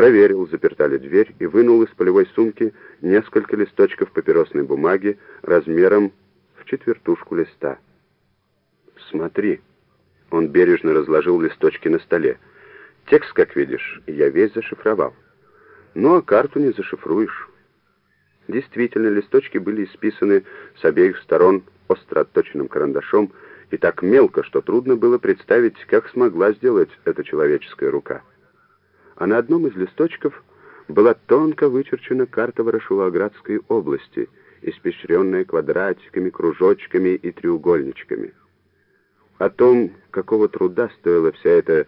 проверил, заперта ли дверь, и вынул из полевой сумки несколько листочков папиросной бумаги размером в четвертушку листа. «Смотри». Он бережно разложил листочки на столе. «Текст, как видишь, я весь зашифровал. Ну, а карту не зашифруешь». Действительно, листочки были исписаны с обеих сторон остро отточенным карандашом и так мелко, что трудно было представить, как смогла сделать эта человеческая рука. А на одном из листочков была тонко вычерчена карта Ворошиловградской области, испещренная квадратиками, кружочками и треугольничками. О том, какого труда стоила вся эта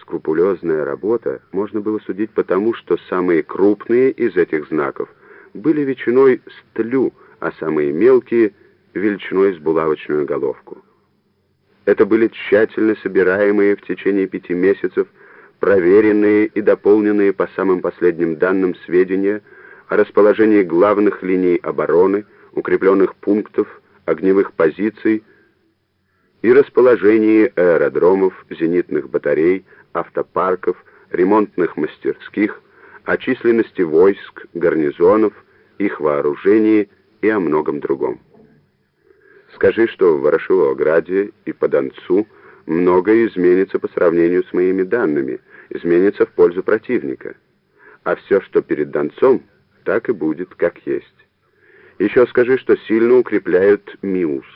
скрупулезная работа, можно было судить потому, что самые крупные из этих знаков были величиной с тлю, а самые мелкие — величиной с булавочную головку. Это были тщательно собираемые в течение пяти месяцев, проверенные и дополненные по самым последним данным сведения о расположении главных линий обороны, укрепленных пунктов, огневых позиций, и расположении аэродромов, зенитных батарей, автопарков, ремонтных мастерских, о численности войск, гарнизонов, их вооружении и о многом другом. Скажи, что в Ворошиловграде и по Донцу многое изменится по сравнению с моими данными, изменится в пользу противника. А все, что перед Донцом, так и будет, как есть. Еще скажи, что сильно укрепляют МИУС.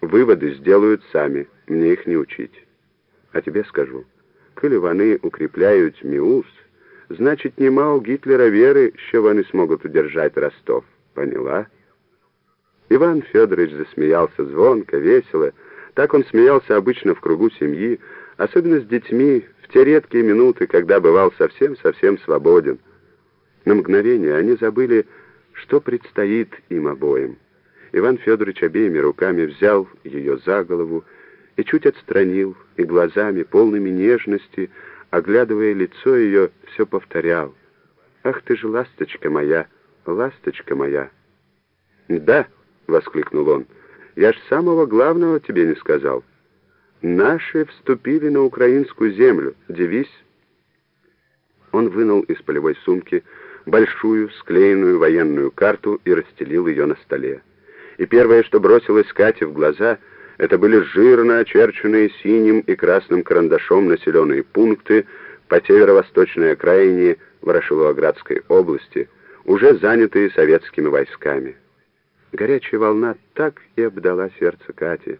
Выводы сделают сами, мне их не учить. А тебе скажу, коли вони укрепляют МИУС, значит, нема у Гитлера веры, що вони смогут удержать Ростов. Поняла? Иван Федорович засмеялся звонко, весело. Так он смеялся обычно в кругу семьи, особенно с детьми, в те редкие минуты, когда бывал совсем-совсем свободен. На мгновение они забыли, что предстоит им обоим. Иван Федорович обеими руками взял ее за голову и чуть отстранил, и глазами, полными нежности, оглядывая лицо ее, все повторял. «Ах ты же ласточка моя, ласточка моя!» «Да!» — воскликнул он. «Я ж самого главного тебе не сказал. Наши вступили на украинскую землю. Девись!» Он вынул из полевой сумки большую склеенную военную карту и расстелил ее на столе и первое, что бросилось Кате в глаза, это были жирно очерченные синим и красным карандашом населенные пункты по северо-восточной окраине Ворошиловоградской области, уже занятые советскими войсками. Горячая волна так и обдала сердце Кати.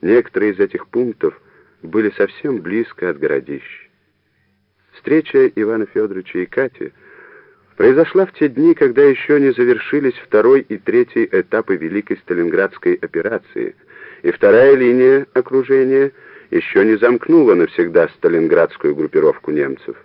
Некоторые из этих пунктов были совсем близко от городищ. Встреча Ивана Федоровича и Кати — произошла в те дни, когда еще не завершились второй и третий этапы Великой Сталинградской операции, и вторая линия окружения еще не замкнула навсегда сталинградскую группировку немцев.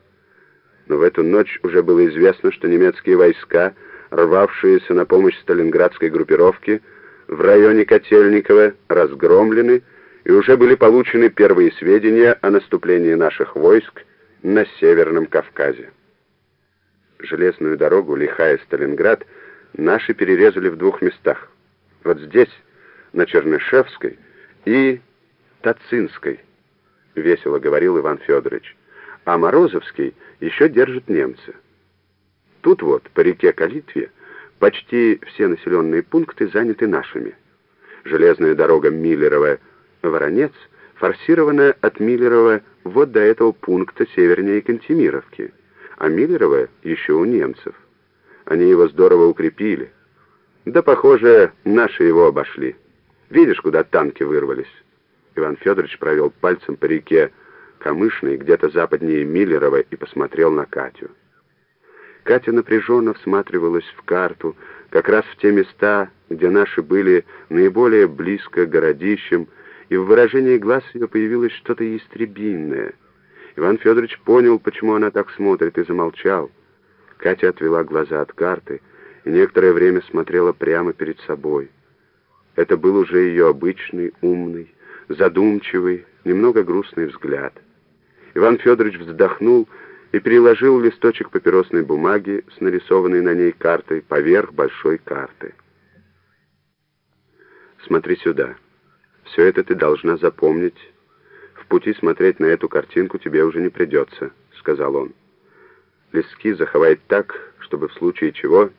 Но в эту ночь уже было известно, что немецкие войска, рвавшиеся на помощь сталинградской группировке, в районе Котельникова разгромлены, и уже были получены первые сведения о наступлении наших войск на Северном Кавказе железную дорогу Лихая-Сталинград наши перерезали в двух местах. Вот здесь, на Чернышевской и Тацинской, весело говорил Иван Федорович. А Морозовский еще держит немцы. Тут вот, по реке Калитве, почти все населенные пункты заняты нашими. Железная дорога Миллерова-Воронец форсированная от Миллерова вот до этого пункта севернее Кантемировки а Миллерова еще у немцев. Они его здорово укрепили. Да, похоже, наши его обошли. Видишь, куда танки вырвались?» Иван Федорович провел пальцем по реке Камышной, где-то западнее Миллерова, и посмотрел на Катю. Катя напряженно всматривалась в карту, как раз в те места, где наши были наиболее близко к городищам, и в выражении глаз ее появилось что-то ястребинное — Иван Федорович понял, почему она так смотрит, и замолчал. Катя отвела глаза от карты и некоторое время смотрела прямо перед собой. Это был уже ее обычный, умный, задумчивый, немного грустный взгляд. Иван Федорович вздохнул и переложил листочек папиросной бумаги с нарисованной на ней картой поверх большой карты. «Смотри сюда. Все это ты должна запомнить» В пути смотреть на эту картинку тебе уже не придется», — сказал он. Лески заховает так, чтобы в случае чего